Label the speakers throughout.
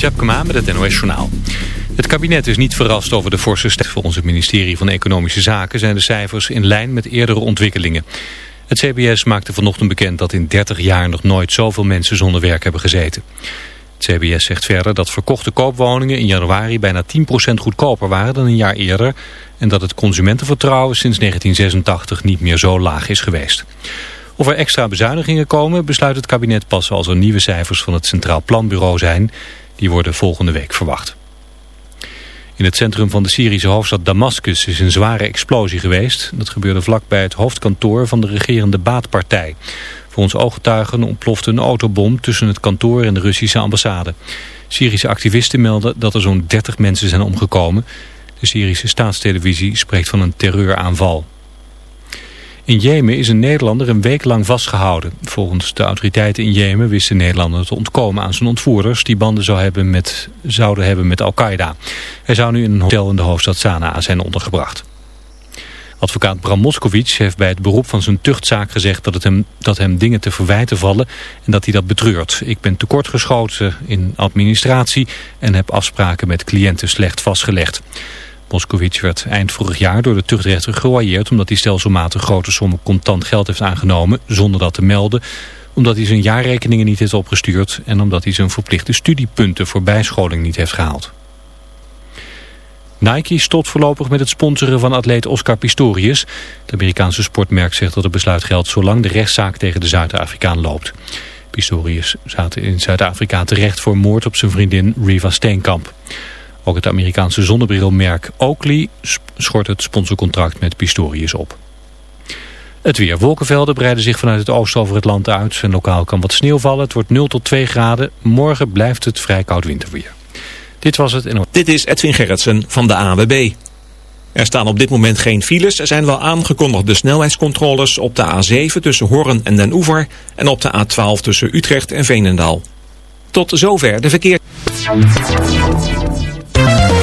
Speaker 1: Tjepkema met het NOS Journaal. Het kabinet is niet verrast over de forse stijging. Volgens het ministerie van Economische Zaken zijn de cijfers in lijn met eerdere ontwikkelingen. Het CBS maakte vanochtend bekend dat in 30 jaar nog nooit zoveel mensen zonder werk hebben gezeten. Het CBS zegt verder dat verkochte koopwoningen in januari bijna 10% goedkoper waren dan een jaar eerder... en dat het consumentenvertrouwen sinds 1986 niet meer zo laag is geweest. Of er extra bezuinigingen komen besluit het kabinet pas als er nieuwe cijfers van het Centraal Planbureau zijn. Die worden volgende week verwacht. In het centrum van de Syrische hoofdstad Damascus is een zware explosie geweest. Dat gebeurde vlakbij het hoofdkantoor van de regerende baatpartij. Volgens ooggetuigen ontplofte een autobom tussen het kantoor en de Russische ambassade. Syrische activisten melden dat er zo'n 30 mensen zijn omgekomen. De Syrische staatstelevisie spreekt van een terreuraanval. In Jemen is een Nederlander een week lang vastgehouden. Volgens de autoriteiten in Jemen wist de Nederlander te ontkomen aan zijn ontvoerders... die banden hebben met, zouden hebben met Al-Qaeda. Hij zou nu in een hotel in de hoofdstad Sanaa zijn ondergebracht. Advocaat Bram Moskowitz heeft bij het beroep van zijn tuchtzaak gezegd dat, het hem, dat hem dingen te verwijten vallen en dat hij dat betreurt. Ik ben tekortgeschoten in administratie en heb afspraken met cliënten slecht vastgelegd. Moskowitz werd eind vorig jaar door de tuchtrechter geroyeerd omdat hij stelselmatig grote sommen contant geld heeft aangenomen zonder dat te melden omdat hij zijn jaarrekeningen niet heeft opgestuurd en omdat hij zijn verplichte studiepunten voor bijscholing niet heeft gehaald. Nike stopt voorlopig met het sponsoren van atleet Oscar Pistorius. Het Amerikaanse sportmerk zegt dat het besluit geldt zolang de rechtszaak tegen de Zuid-Afrikaan loopt. Pistorius zat in Zuid-Afrika terecht voor moord op zijn vriendin Riva Steenkamp. Ook het Amerikaanse zonnebrilmerk Oakley schort het sponsorcontract met Pistorius op. Het weer. Wolkenvelden breiden zich vanuit het oosten over het land uit. En lokaal kan wat sneeuw vallen. Het wordt 0 tot 2 graden. Morgen blijft het vrij koud winterweer. Dit was het. In...
Speaker 2: Dit is Edwin Gerritsen van de AWB. Er staan op dit moment geen files. Er zijn wel aangekondigde snelheidscontroles op de A7 tussen Horren en Den Oever. En op de A12 tussen Utrecht en Veenendaal. Tot zover de verkeer.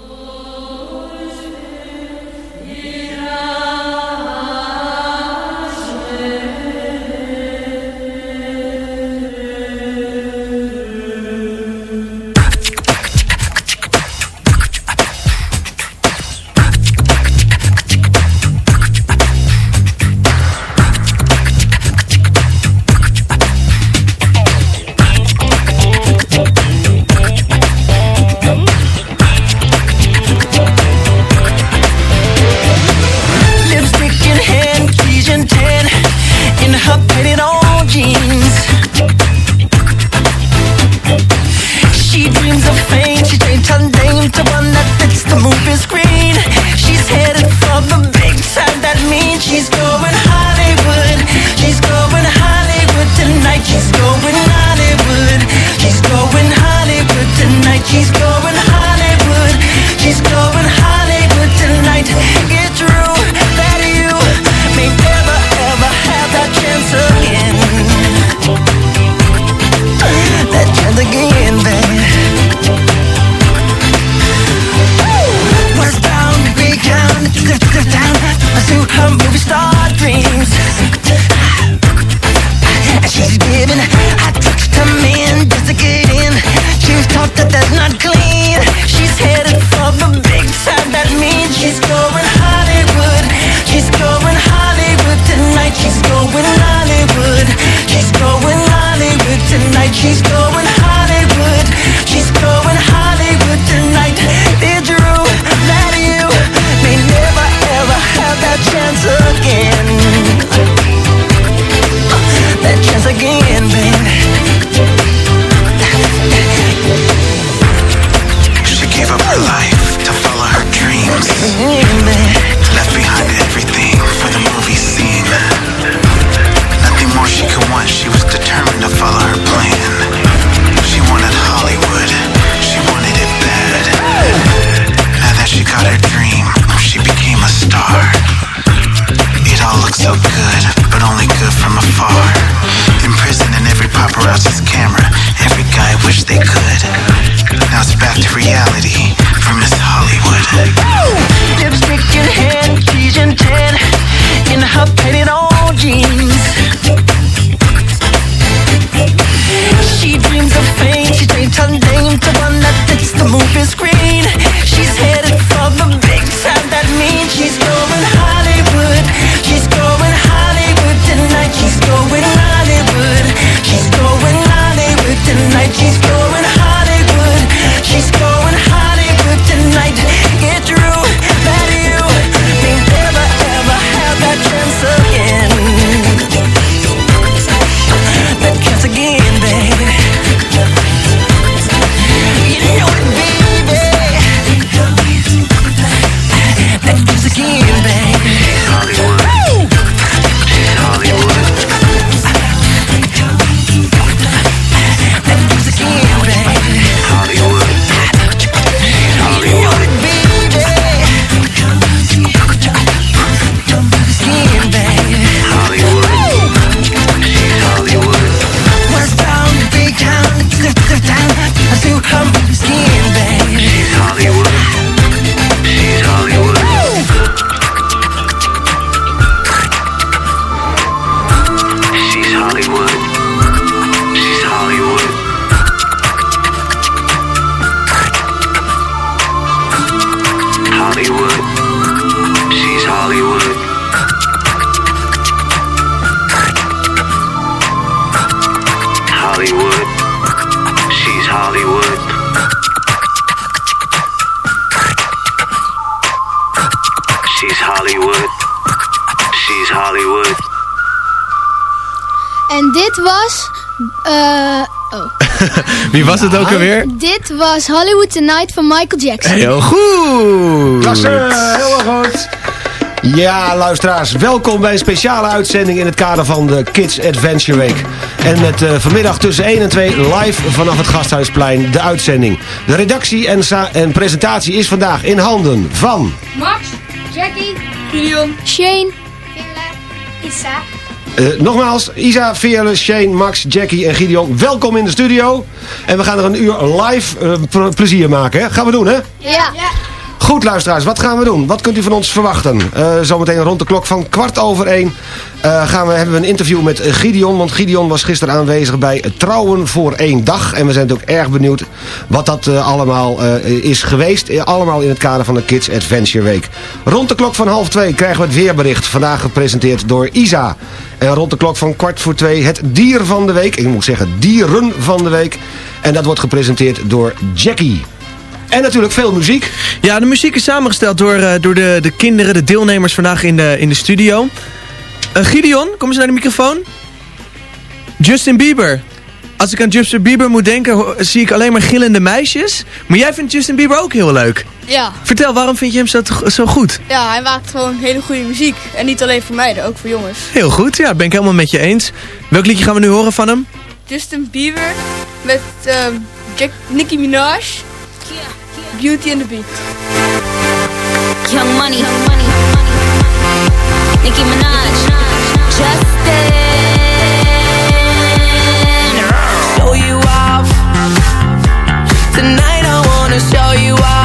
Speaker 3: Lipstick
Speaker 4: was
Speaker 5: het ook alweer?
Speaker 6: Dit was Hollywood Tonight van Michael Jackson.
Speaker 5: Heel goed!
Speaker 7: Klasse, heel erg goed. Ja, luisteraars, welkom bij een speciale uitzending in het kader van de Kids Adventure Week. En met eh, vanmiddag tussen 1 en 2 live vanaf het Gasthuisplein de uitzending. De redactie en, en presentatie is vandaag in handen van...
Speaker 6: Max, Jackie, Gideon, Shane, Issa.
Speaker 7: eh, nogmaals, Isa, Veerle, Shane, Max, Jackie en Gideon, welkom in de studio. En we gaan er een uur live eh, ple- plezier maken, hè? Gaan we doen, hè?
Speaker 6: Ja.
Speaker 7: Goed luisteraars, wat gaan we doen? Wat kunt u van ons verwachten? Eh, zometeen rond de klok van kwart over één eh, gaan we, hebben we een interview met Gideon. Want Gideon was gisteren aanwezig bij het Trouwen voor één dag. En we zijn ook erg benieuwd wat dat allemaal eh, is geweest. Allemaal in het kader van de Kids Adventure Week. Rond de klok van half twee krijgen we het weerbericht. Vandaag gepresenteerd door Isa. En rond de klok van kwart voor twee het dier van de week. Ik moet zeggen dieren van de week. En dat wordt gepresenteerd door Jackie. En natuurlijk veel muziek.
Speaker 5: Ja, de muziek is samengesteld door, eh, door de, de kinderen, de deelnemers vandaag in de, in de studio. Eh, Gideon, kom eens naar de microfoon. Justin Bieber. Als ik aan Justin Bieber moet denken, zie ik alleen maar gillende meisjes. Maar jij vindt Justin Bieber ook heel leuk.
Speaker 8: Ja,
Speaker 5: Vertel, waarom vind je hem zo, zo goed?
Speaker 8: ja, hij maakt gewoon hele goede muziek. En niet alleen voor meiden, ook voor jongens.
Speaker 5: Heel goed, ja, ben ik helemaal met je eens. Welk liedje gaan we nu horen van hem?
Speaker 8: Justin Bieber met ehm, Jack, Nicki Minaj. Beauty and the Beat.
Speaker 9: Young money, young money, Nicki Minaj, Justin.
Speaker 10: Show you off. Tonight I wanna show you off.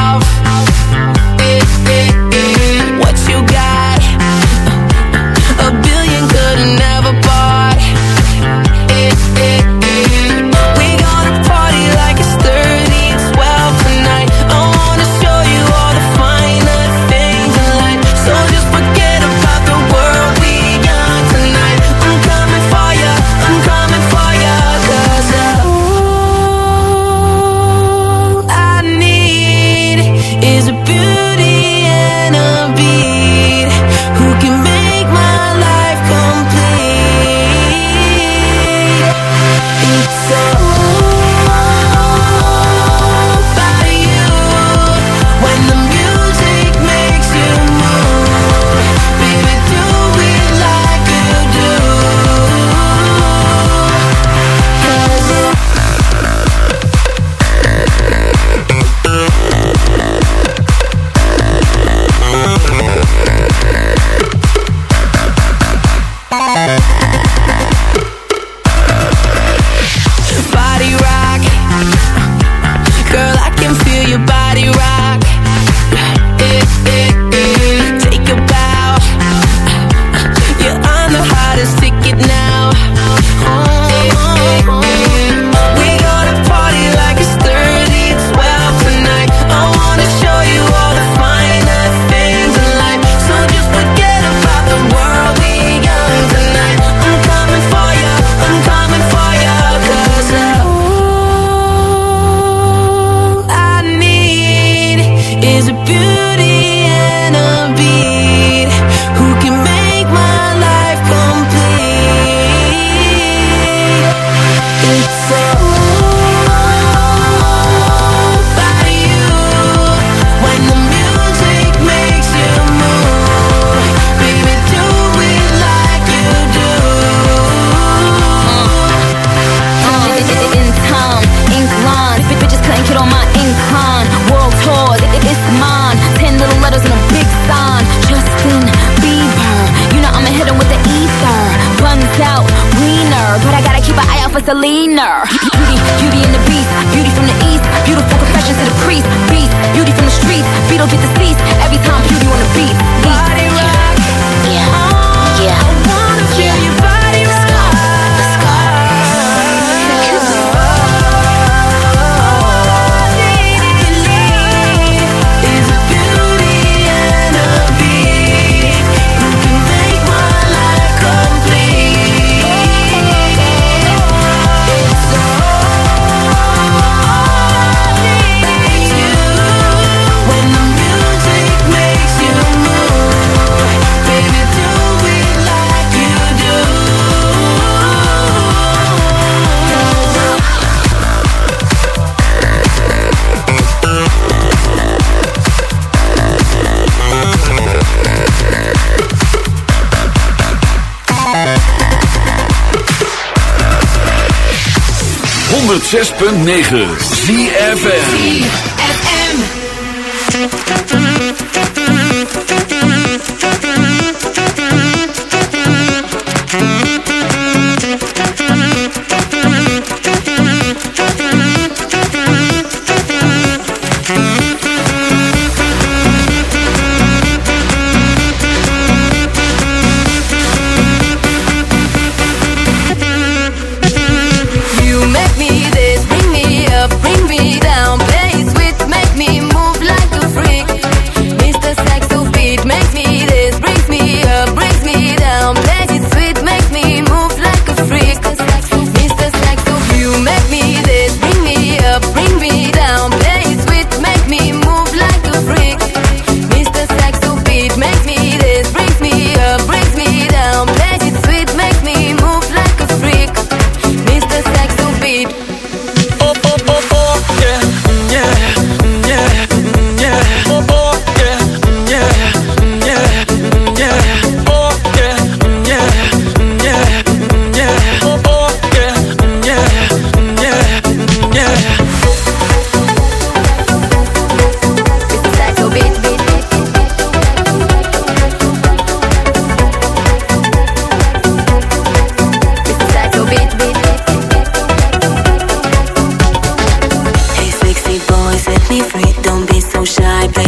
Speaker 9: 6.9 ZFN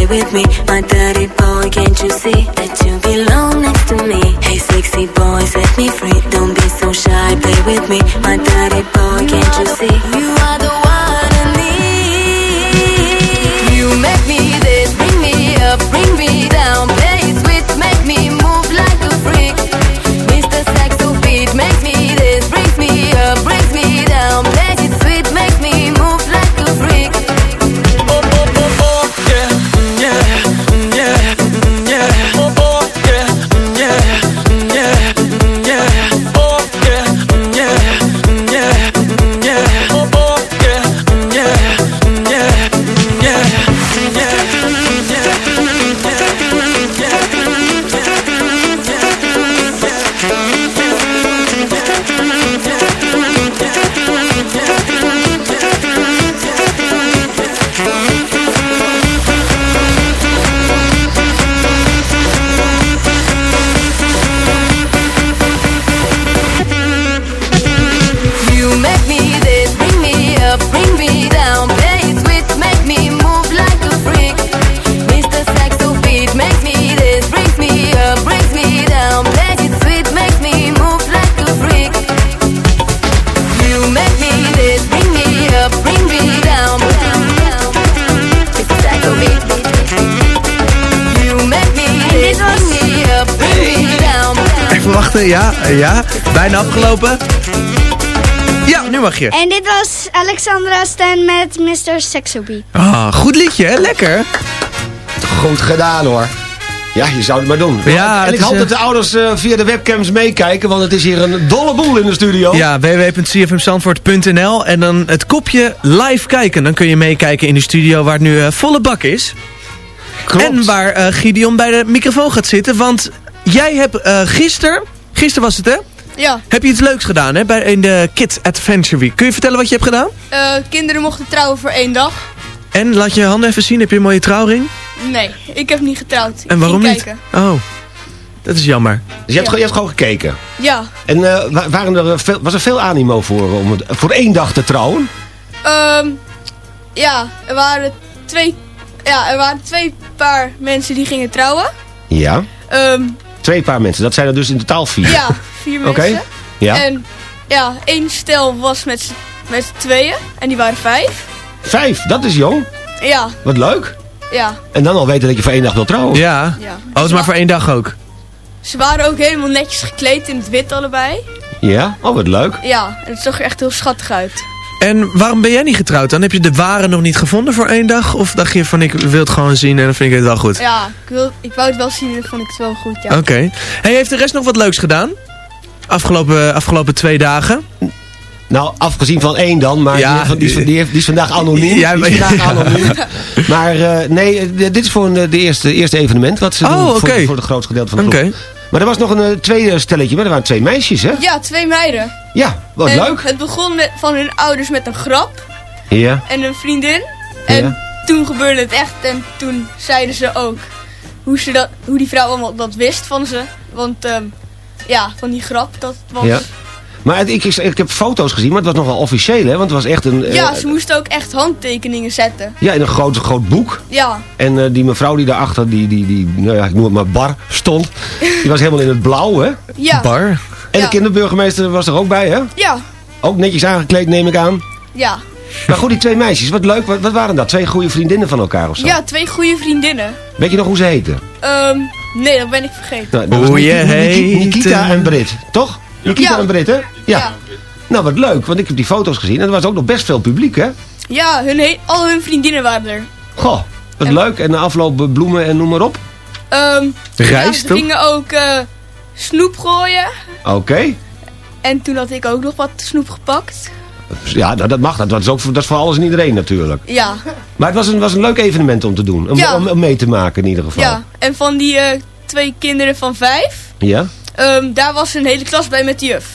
Speaker 9: with me.
Speaker 5: Ja, nu mag je.
Speaker 11: En dit was Alexandra Stan met Mr. Sexobie.
Speaker 5: Ah, goed liedje, hè? Lekker.
Speaker 7: Goed gedaan, hoor. Ja, je zou het maar doen.
Speaker 5: Ja,
Speaker 7: en ik hoop
Speaker 5: eh,
Speaker 7: dat de ouders eh, via de webcams meekijken, want het is hier een dolle boel in de studio.
Speaker 5: Ja, www.cfmstandvoort.nl. en dan het kopje live kijken. Dan kun je meekijken in de studio waar het nu eh, volle bak is. Klopt. En waar uh, Gideon bij de microfoon gaat zitten, want jij hebt gisteren, gisteren was het hè?
Speaker 8: Ja.
Speaker 5: Heb je iets leuks gedaan hè, bij, in de Kids Adventure Week? Kun je vertellen wat je hebt gedaan?
Speaker 8: Eh, kinderen mochten trouwen voor één dag.
Speaker 5: En laat je handen even zien, heb je een mooie trouwring?
Speaker 8: Nee, ik heb niet getrouwd.
Speaker 5: En waarom niet?
Speaker 8: Kijken.
Speaker 5: Oh, dat is jammer.
Speaker 7: Dus je hebt, gewoon gekeken?
Speaker 8: Ja.
Speaker 7: En eh, waren er veel, was er veel animo voor om voor één dag te trouwen?
Speaker 8: Um, ja, er waren twee, ja, er waren twee paar mensen die gingen trouwen.
Speaker 7: Ja.
Speaker 8: Ehm,
Speaker 7: twee paar mensen, dat zijn er dus in totaal vier.
Speaker 8: Ja, vier
Speaker 7: Oké. Ja.
Speaker 8: En ja, één stel was met z'n met tweeën. En die waren vijf.
Speaker 7: Vijf, dat is jong.
Speaker 8: Ja,
Speaker 7: Wat leuk.
Speaker 8: ja.
Speaker 7: En dan al weten dat je voor één dag wil trouwen.
Speaker 5: Ja.
Speaker 8: Ja.
Speaker 5: Oh, het is maar voor één dag ook.
Speaker 8: Ze waren ook helemaal netjes gekleed in het wit allebei.
Speaker 7: Ja? Oh, wat leuk.
Speaker 8: Ja, en het zag er echt heel schattig uit.
Speaker 5: En waarom ben jij niet getrouwd dan? Heb je de ware nog niet gevonden voor één dag? Of dacht je van ik wil het gewoon zien en dan vind ik het wel goed?
Speaker 8: Ja, ik, wil, ik wou het wel zien en vond ik het wel goed, ja.
Speaker 5: Oké. Hey, heeft de rest nog wat leuks gedaan? Afgelopen, afgelopen twee dagen?
Speaker 7: Nou, afgezien van één dan, maar
Speaker 5: Ja.
Speaker 7: die, van- die, is, die, heeft- die is vandaag anoniem.
Speaker 5: Ja, maar-
Speaker 7: vandaag anoniem. Maar eh, nee, eh, dit is voor een, eh, de eerste, eerste evenement wat ze
Speaker 5: Oh,
Speaker 7: doen voor, voor het grootste gedeelte van de
Speaker 5: Oké.
Speaker 7: groep. Maar er was nog een tweede stelletje, maar er waren twee meisjes, hè?
Speaker 8: Ja, twee meiden.
Speaker 7: Ja, wat
Speaker 8: en
Speaker 7: leuk.
Speaker 8: Het begon met, van hun ouders met een grap
Speaker 7: Ja.
Speaker 8: en een vriendin. En
Speaker 7: Ja.
Speaker 8: toen gebeurde het echt en toen zeiden ze ook hoe, ze dat, hoe die vrouw allemaal dat wist van ze. Want ehm, ja, van die grap, dat was...
Speaker 7: ja. Maar het- ik, ik, heb foto's gezien, maar het was nog wel officieel, hè? Want het was echt een... eh,
Speaker 8: Ja, ze moesten ook echt handtekeningen zetten.
Speaker 7: ja, in een groot, groot boek.
Speaker 8: Ja,
Speaker 7: En eh, die mevrouw die daarachter, die, die, die, nou ja, ik noem het maar bar, stond. Die was helemaal in het blauw, hè?
Speaker 8: ja,
Speaker 5: Bar?
Speaker 7: En
Speaker 8: Ja.
Speaker 7: de kinderburgemeester was er ook bij, hè?
Speaker 8: ja,
Speaker 7: Ook netjes aangekleed, neem ik aan.
Speaker 8: ja.
Speaker 7: Maar goed, die twee meisjes, wat leuk. Wat, wat waren dat? Twee goede vriendinnen van elkaar of zo?
Speaker 8: Ja, twee goede vriendinnen.
Speaker 7: Weet je nog hoe ze heten?
Speaker 8: Ehm, nee, dat ben ik vergeten.
Speaker 7: Nou,
Speaker 5: Hoe je
Speaker 7: Niki- Nikita
Speaker 5: heet,
Speaker 7: en Brit, toch? Nikita
Speaker 8: Ja.
Speaker 7: en Brit, hè? Ja.
Speaker 8: Ja.
Speaker 7: Nou, wat leuk, want ik heb die foto's gezien. En er was ook nog best veel publiek, hè?
Speaker 8: Ja, hun he- al hun vriendinnen waren er.
Speaker 7: Goh, wat
Speaker 8: En-
Speaker 7: leuk. En de afloop eh, bloemen en noem maar op.
Speaker 8: Ehm
Speaker 5: Rijst,
Speaker 8: ja, gingen ook eh, snoep gooien.
Speaker 7: Oké.
Speaker 8: En toen had ik ook nog wat snoep gepakt.
Speaker 7: Ja, nou, dat mag. Dat, dat, is ook voor, dat is voor alles en iedereen natuurlijk.
Speaker 8: Ja,
Speaker 7: Maar het was een, was een leuk evenement om te doen. Om,
Speaker 8: Ja.
Speaker 7: om, om mee te maken in ieder geval.
Speaker 8: ja. En van die eh, twee kinderen van vijf,
Speaker 7: Ja?
Speaker 8: ehm, daar was een hele klas bij met de juf.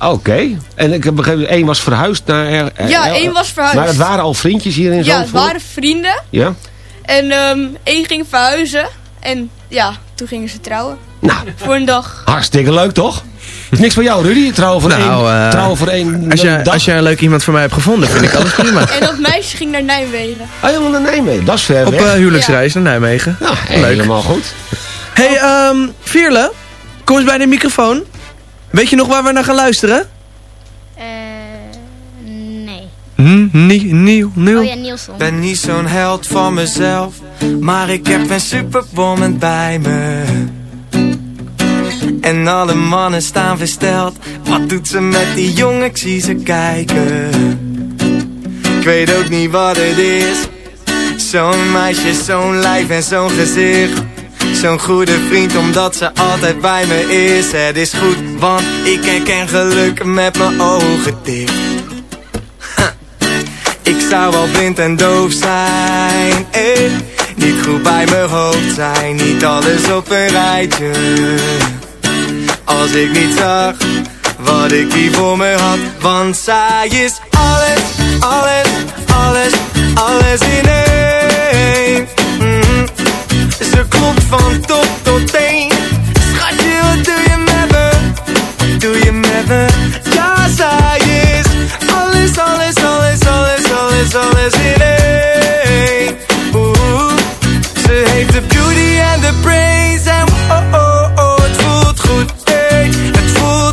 Speaker 7: Oké. En ik heb begrepen, één was verhuisd naar... er-
Speaker 8: Ja, één was verhuisd.
Speaker 7: Maar het waren al vriendjes hier in
Speaker 8: Ja, het
Speaker 7: Zandvoort?
Speaker 8: waren vrienden.
Speaker 7: Ja?
Speaker 8: En ehm, één ging verhuizen. En ja, toen gingen ze trouwen.
Speaker 7: Nou,
Speaker 8: Voor een dag.
Speaker 7: hartstikke leuk toch? Is niks voor jou, Rudy. Trouwen voor
Speaker 5: Nou,
Speaker 7: één,
Speaker 5: eh,
Speaker 7: trouwen voor één
Speaker 5: Als jij,
Speaker 7: dag.
Speaker 5: als jij een leuk iemand voor mij hebt gevonden, vind ik alles prima.
Speaker 8: En dat meisje ging naar Nijmegen.
Speaker 7: Oh, helemaal naar Nijmegen. Dat is ver
Speaker 5: Op
Speaker 7: weg.
Speaker 5: eh, huwelijksreis naar Nijmegen.
Speaker 7: Ja,
Speaker 5: Leuk.
Speaker 7: helemaal goed.
Speaker 5: Hey, ehm Vierle, kom eens bij de microfoon. Weet je nog waar we naar gaan luisteren?
Speaker 12: Eh, nee.
Speaker 5: Hm, nie- nieuw, nieuw.
Speaker 12: Oh ja, Nielsen.
Speaker 13: Ben niet zo'n held van mezelf, maar ik heb een superwoman bij me. En alle mannen staan versteld. Wat doet ze met die jongen? Ik zie ze kijken. Ik weet ook niet wat het is. Zo'n meisje, zo'n lijf en zo'n gezicht. Zo'n goede vriend omdat ze altijd bij me is. Het is goed, want ik herken geluk met mijn ogen dicht. Ik zou wel blind en doof zijn eh. Niet goed bij mijn hoofd zijn Niet alles op een rijtje Als ik niet zag Wat ik hier voor me had Want zij is alles, alles, alles, alles in één Mhm. Ze klopt van top tot teen Schatje, wat doe je met me? Doe je met me? Ja, zij is alles, alles, alles, alles, alles, alles in één. Ze heeft de beauty en de brains en oh, oh,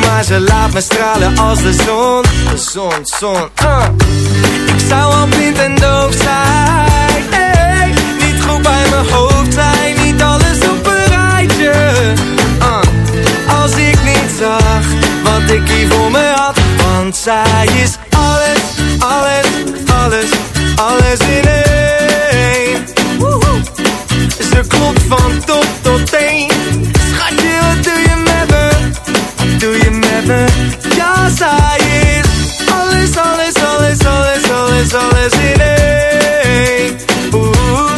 Speaker 13: Maar ze laat me stralen als de zon. De zon, zon, uh. Ik zou al blind en doof zijn. Hey, niet goed bij mijn hoofd zijn, niet alles op een rijtje. Uh. Als ik niet zag wat ik hier voor me had. Want zij is alles, alles, alles, alles in één. Ze klopt van top Ja, zij is alles, alles, alles, alles, alles, alles in één. Oeh,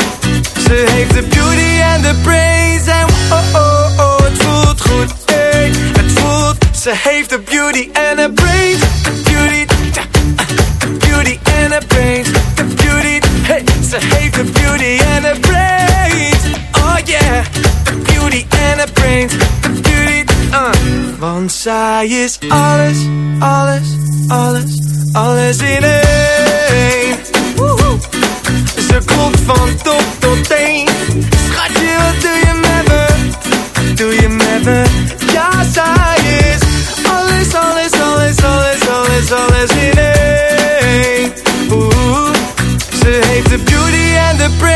Speaker 13: ze heeft de beauty en de brains en oh, oh, oh, het voelt goed, hey. Het voelt, ze heeft de beauty en de brains, Zij is alles, alles, alles, alles in één. Ze klopt van top tot teen. Schatje, wat doe je met me? Doe je met me? Ja, zij is alles, alles, alles, alles, alles, alles in één. Ze heeft de beauty en de brains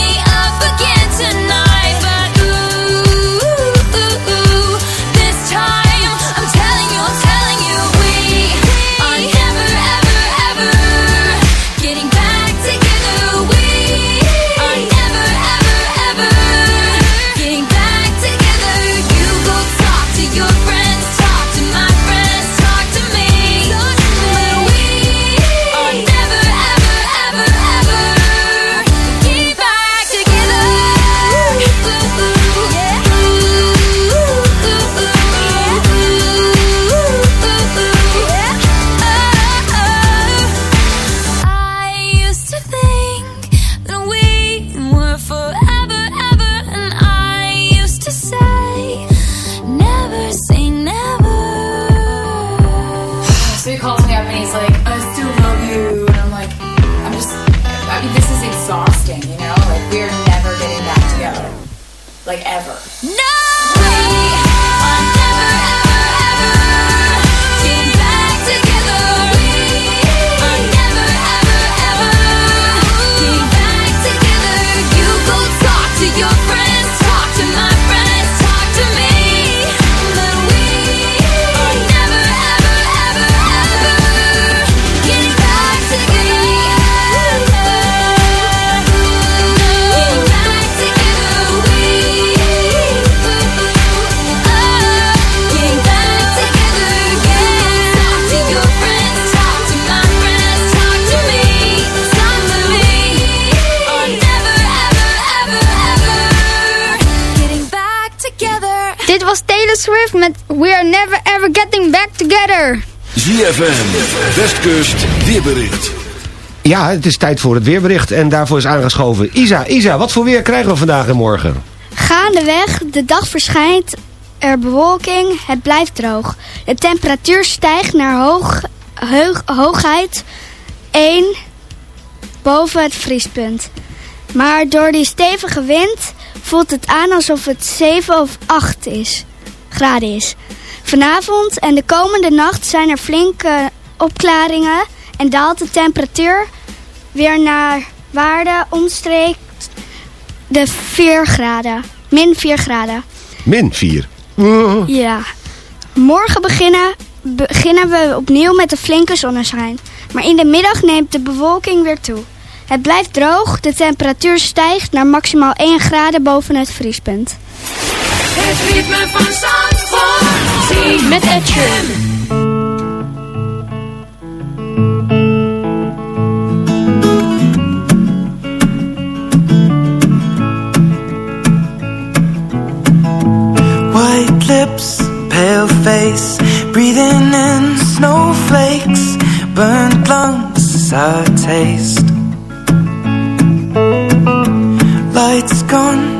Speaker 11: met We Are Never Ever Getting Back Together.
Speaker 14: ZFM, Westkust, weerbericht.
Speaker 7: Ja, het is tijd voor het weerbericht en daarvoor is aangeschoven Isa. Isa, wat voor weer krijgen we vandaag en morgen?
Speaker 11: Gaandeweg, de dag verschijnt er bewolking, het blijft droog. De temperatuur stijgt naar hoog, heug- hoogheid 1 boven het vriespunt. Maar door die stevige wind voelt het aan alsof het 7 of 8 is, graden is. Vanavond en de komende nacht zijn er flinke opklaringen en daalt de temperatuur weer naar waarde omstreeks de 4 graden. Min 4 graden.
Speaker 7: Min 4.
Speaker 11: Ja. Morgen beginnen beginnen we opnieuw met een flinke zonneschijn. Maar in de middag neemt de bewolking weer toe. Het blijft droog, de temperatuur stijgt naar maximaal 1 graden boven het vriespunt.
Speaker 15: Het ritme van Zandvoort. Met Ed.
Speaker 10: White lips, pale face, breathing in snowflakes, burnt lungs, sour taste. Lights gone,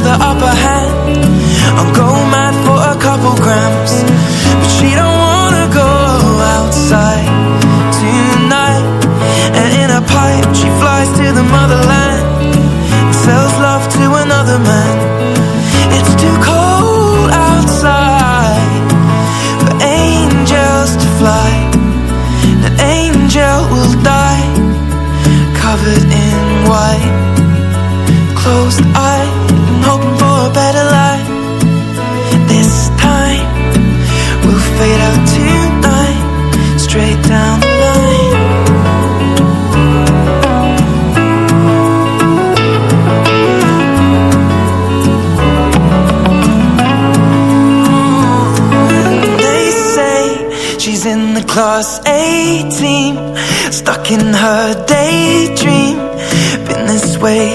Speaker 10: The upper hand. I'll go A team, stuck in her daydream. Been this way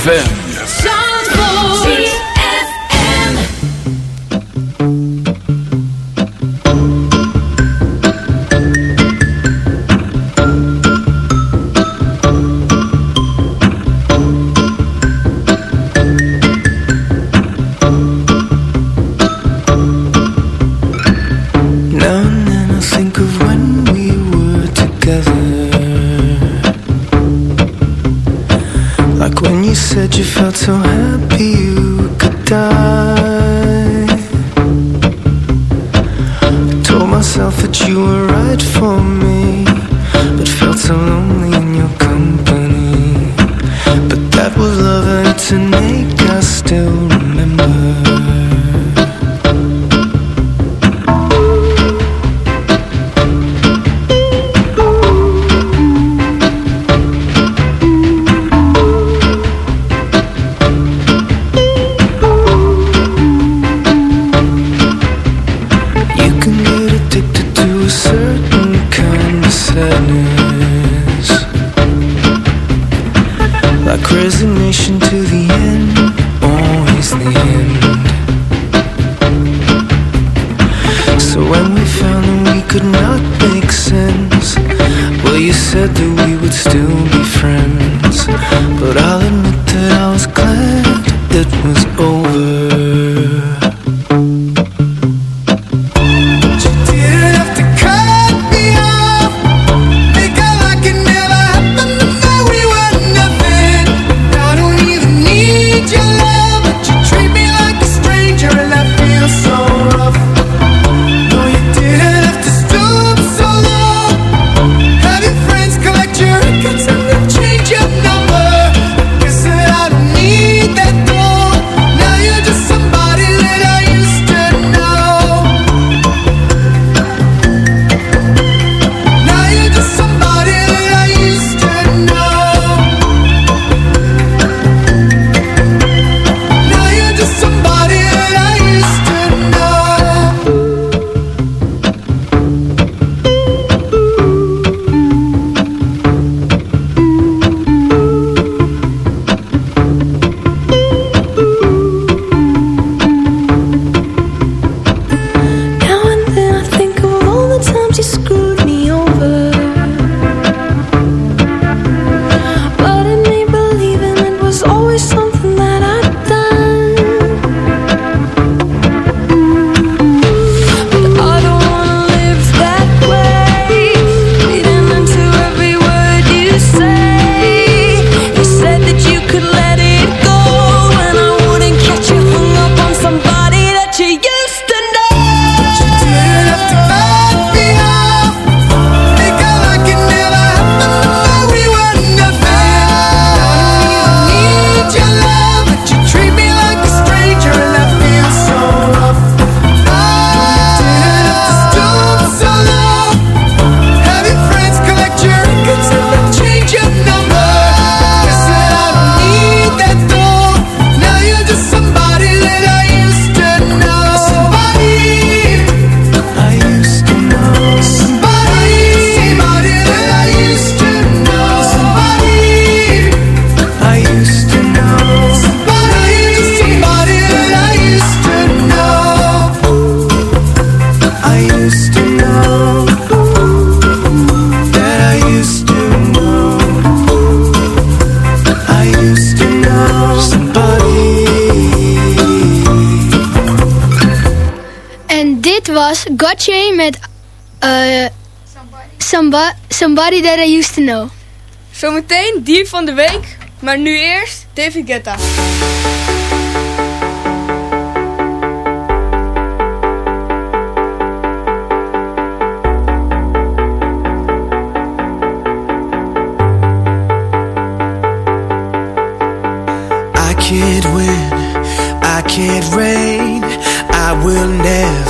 Speaker 14: ZFM.
Speaker 13: somebody, somebody That I Used To Know.
Speaker 16: Zometeen dier van de week, maar nu eerst David Guetta.
Speaker 13: I can't win, I can't reign, I will never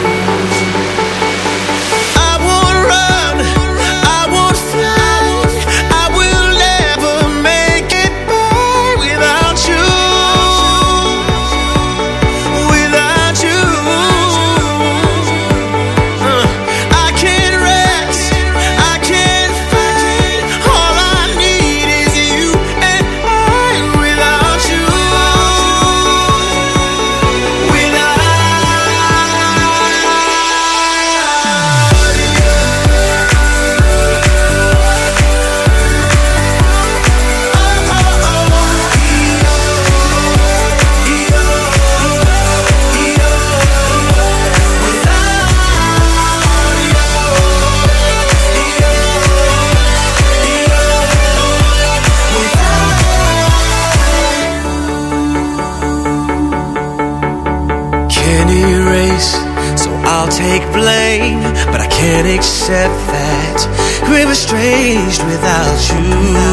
Speaker 13: Can't
Speaker 10: accept that we're estranged without you.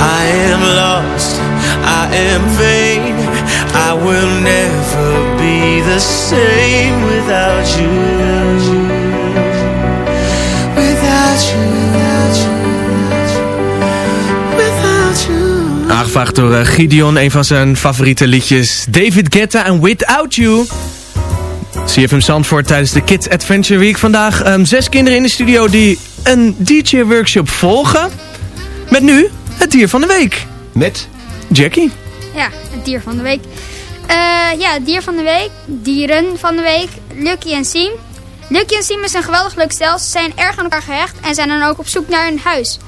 Speaker 10: I am lost, I am vain. I will never be the same without you. Without you. Without you.
Speaker 5: Aangevraagd door eh, Gideon, een van zijn favoriete liedjes. David Guetta en Without You. CFM Zandvoort tijdens de Kids Adventure Week. Vandaag ehm, zes kinderen in de studio die een DJ-workshop volgen. Met nu het dier van de week.
Speaker 7: Met?
Speaker 5: Jackie.
Speaker 17: Ja, het dier van de week. Eh, ja, het dier van de week. Dieren van de week. Lucky en Siem. Lucky en Siem is een geweldig leuk stel. Ze zijn erg aan elkaar gehecht en zijn dan ook op zoek naar een huis.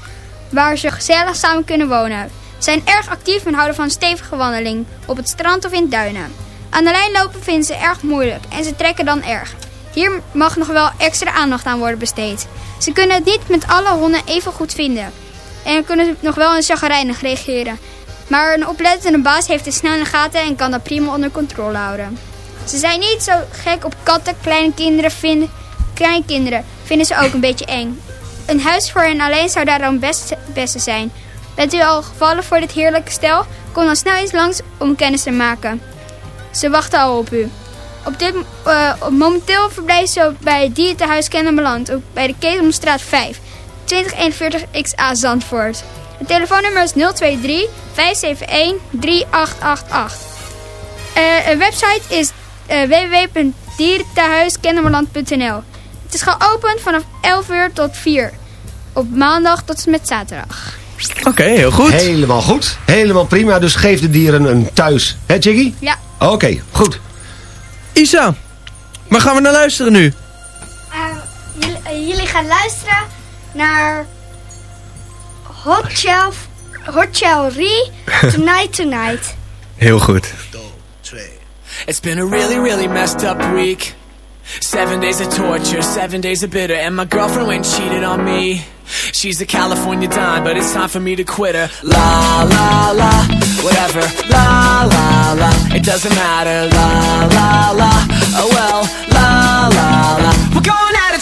Speaker 17: Waar ze gezellig samen kunnen wonen. Ze zijn erg actief en houden van een stevige wandeling. Op het strand of in duinen. Aan de lijn lopen vinden ze erg moeilijk en ze trekken dan erg. Hier mag nog wel extra aandacht aan worden besteed. Ze kunnen het niet met alle honden even goed vinden. En kunnen nog wel eens chagrijnig reageren. Maar een oplettende baas heeft het snel in de gaten en kan dat prima onder controle houden. Ze zijn niet zo gek op katten. Kleine kinderen vinden, kleinkinderen vinden ze ook een beetje eng. Een huis voor hen alleen zou daarom best beste zijn. Bent u al gevallen voor dit heerlijke stel? Kom dan snel eens langs om kennis te maken. Ze wachten al op u. Op dit, eh, momenteel verblijven ze bij het dierentehuis Kennemerland, bij de Ketelstraat 5, 2041 XA Zandvoort. Het telefoonnummer is 023 571 3888. Eh, een website is uh, www.dierentehuiskennemerland.nl. Het is geopend vanaf 11 uur tot 4. Op maandag tot en met zaterdag.
Speaker 5: Oké, heel goed.
Speaker 7: Helemaal goed. Helemaal prima. Dus geef de dieren een thuis. Hè, Jiggy?
Speaker 17: Ja.
Speaker 7: Oké, goed.
Speaker 5: Isa, waar gaan we naar luisteren nu?
Speaker 11: Eh, jullie, eh, jullie gaan luisteren naar Hot Shelf, Hot Tonight Tonight.
Speaker 5: Heel goed.
Speaker 18: It's been a really, really messed up week. Seven days of torture, seven days of bitter, and my girlfriend went and cheated on me. She's a California dime, but it's time for me to quit her. La la la, whatever. La la la, it doesn't matter. La la la, oh well. La la la, we're going at it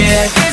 Speaker 18: yeah.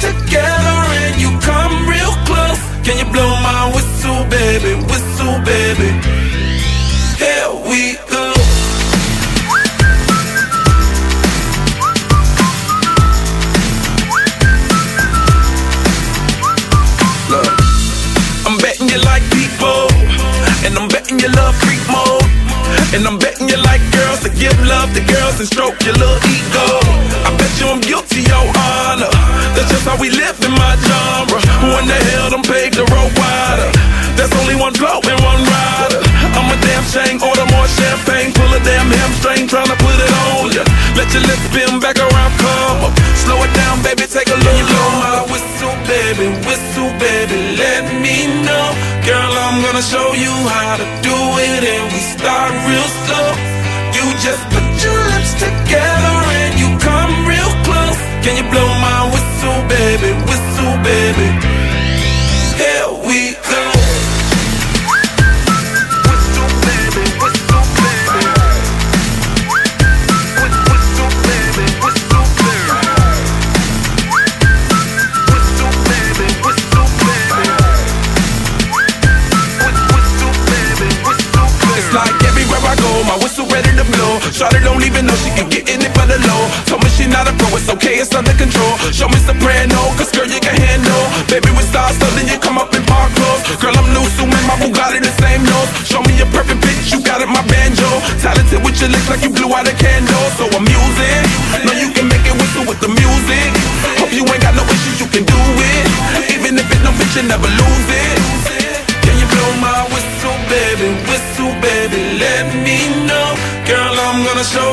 Speaker 19: together and you come real close. Can you blow my whistle, baby? Whistle, baby. Here we go. Look, I'm betting you like people, and I'm betting you love freak mode, and I'm betting you like girls to so give love to girls and stroke your look we live in my zone.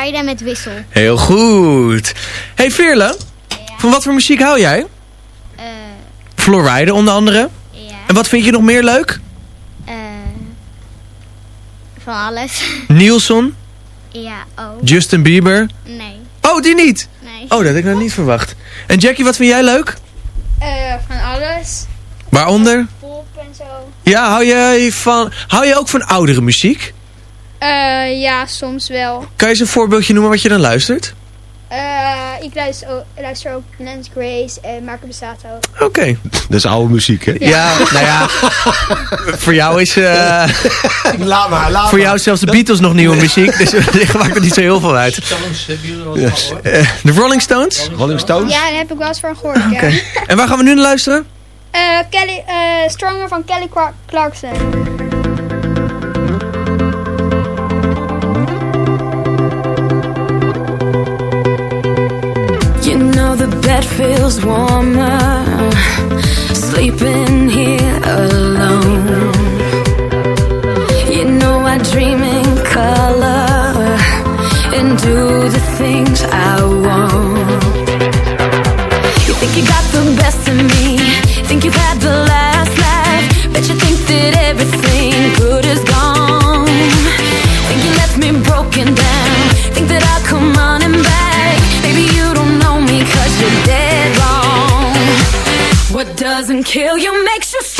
Speaker 12: Florida met Wissel.
Speaker 5: Heel goed. Hey Veerle, van wat voor muziek hou jij?
Speaker 12: Eh,
Speaker 5: Florida onder andere.
Speaker 12: ja.
Speaker 5: En wat vind je nog meer leuk?
Speaker 12: eh, van alles.
Speaker 5: Nielsen,
Speaker 12: ja, oh.
Speaker 5: Justin Bieber.
Speaker 12: Nee.
Speaker 5: Oh, die niet?
Speaker 12: Nee.
Speaker 5: Oh, dat had ik nog niet verwacht. En Jackie, wat vind jij leuk?
Speaker 17: Eh, van alles.
Speaker 5: Waaronder?
Speaker 17: Pop en zo.
Speaker 5: Ja, hou je, van, hou je ook van oudere muziek?
Speaker 17: Eh, ja, soms wel.
Speaker 5: Kan je eens een voorbeeldje noemen wat je dan luistert?
Speaker 17: Eh, ik luister ook, luister ook Lance Grace en Marco Bassato.
Speaker 5: Oké.
Speaker 7: Dat is oude muziek, hè?
Speaker 5: Ja, nou ja. voor jou is... eh,
Speaker 7: laat maar, laat
Speaker 5: voor jou is zelfs de Beatles nog nieuwe muziek. Dus je maakt er niet zo heel veel uit.
Speaker 7: Yes.
Speaker 5: De Rolling Stones?
Speaker 7: Rolling Stones?
Speaker 17: Ja, daar heb ik wel eens van gehoord. ja.
Speaker 5: Oké. En waar gaan we nu naar luisteren?
Speaker 17: Eh, Kelly, eh, Stronger van Kelly Clark- Clarkson.
Speaker 20: Bed feels warmer sleeping here alone. You know I dream in color and do the things I want. You think you got the best of me, think you've had the last laugh, bet you think that doesn't kill you makes you stronger.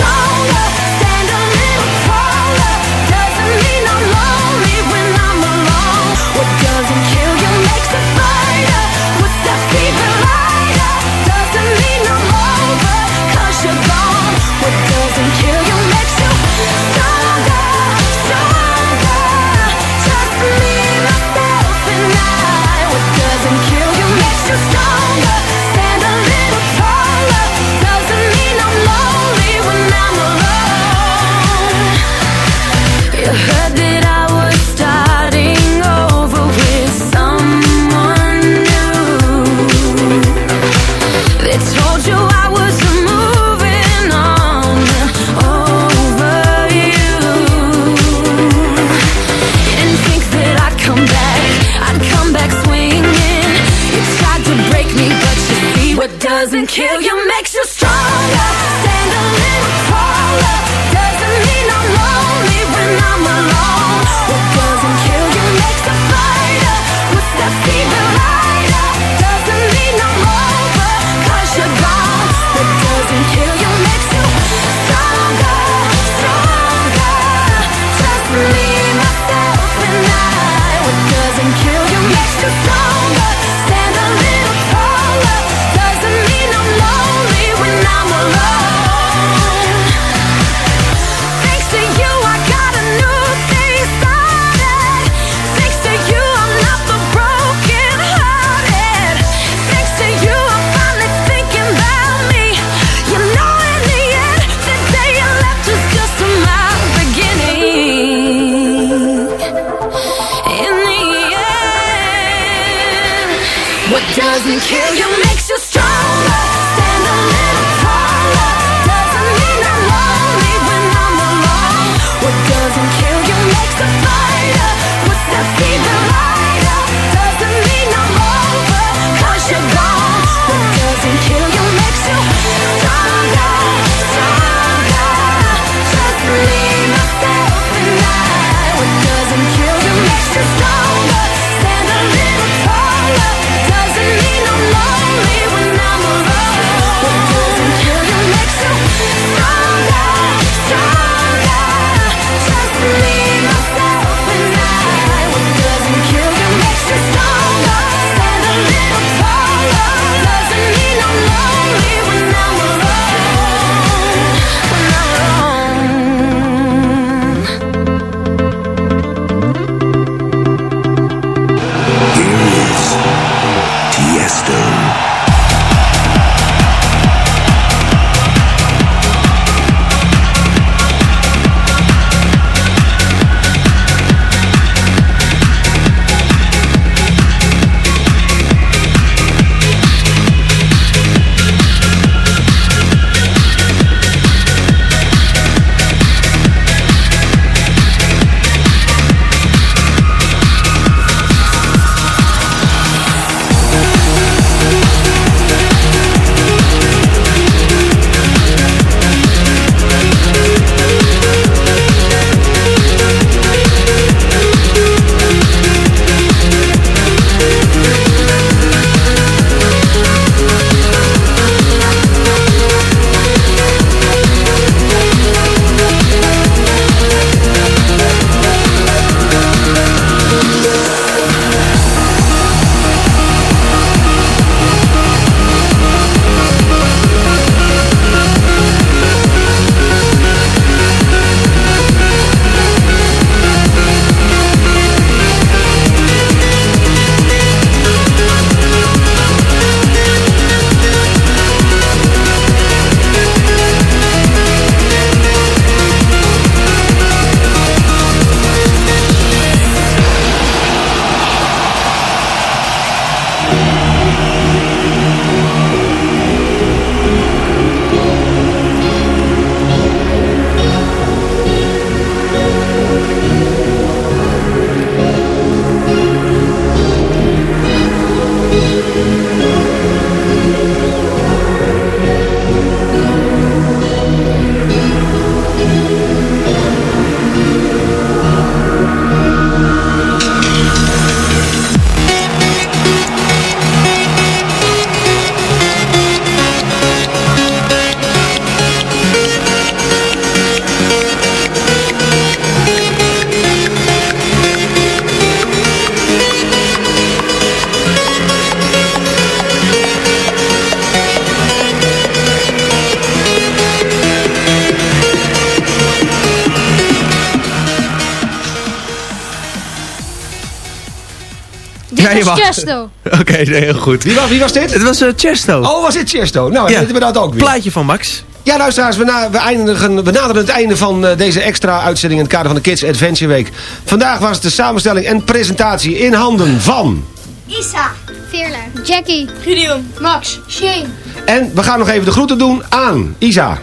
Speaker 5: Oké, nee, heel goed.
Speaker 7: Wie was, wie was dit?
Speaker 5: Het was eh, Chesto.
Speaker 7: Oh, was dit Chesto? Nou, dan
Speaker 5: Ja.
Speaker 7: weten we dat ook weer.
Speaker 5: Plaatje van Max.
Speaker 7: Ja, luisteraars, we, na, we, eindigen, we naderen het einde van eh, deze extra uitzending in het kader van de Kids Adventure Week. Vandaag was het de samenstelling en presentatie in handen van...
Speaker 6: Isa. Veerle.
Speaker 17: Jackie.
Speaker 13: Gideon.
Speaker 6: Max. Shane.
Speaker 7: En we gaan nog even de groeten doen aan Isa.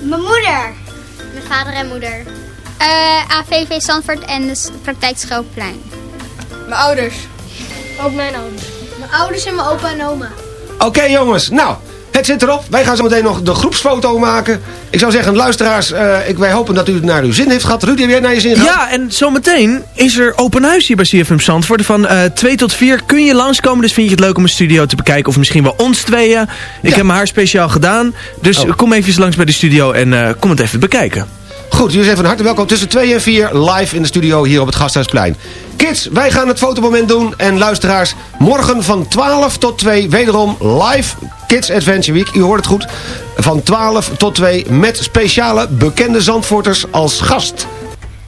Speaker 6: Mijn moeder. Mijn vader en moeder.
Speaker 17: Eh, AVV Zandvoort en de s- praktijk Schoolplein.
Speaker 13: Mijn ouders.
Speaker 6: Ook mijn ouders. Mijn ouders en mijn opa en oma.
Speaker 7: Oké jongens, nou, het zit erop. Wij gaan zo meteen nog de groepsfoto maken. Ik zou zeggen, luisteraars, eh, ik, wij hopen dat u het naar uw zin heeft gehad. Ruud, heb jij naar je zin gehad?
Speaker 5: Ja, en zometeen is er open huis hier bij CFM Zandvoort. Van eh 2 tot 4 kun je langskomen. Dus vind je het leuk om een studio te bekijken. Mijn misschien wel ons tweeën. Ik heb mijn haar speciaal gedaan. Dus
Speaker 7: Oh.
Speaker 5: kom even langs bij de studio en eh, kom het even bekijken.
Speaker 7: Goed, jullie zijn van harte welkom tussen 2 en 4 live in de studio hier op het Gasthuisplein. Kids, wij gaan het fotomoment doen. En luisteraars, morgen van 12 tot 2 wederom live Kids Adventure Week. U hoort het goed. Van 12 tot 2 met speciale bekende Zandvoorters als gast.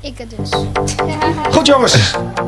Speaker 17: Ik het dus.
Speaker 7: Goed jongens.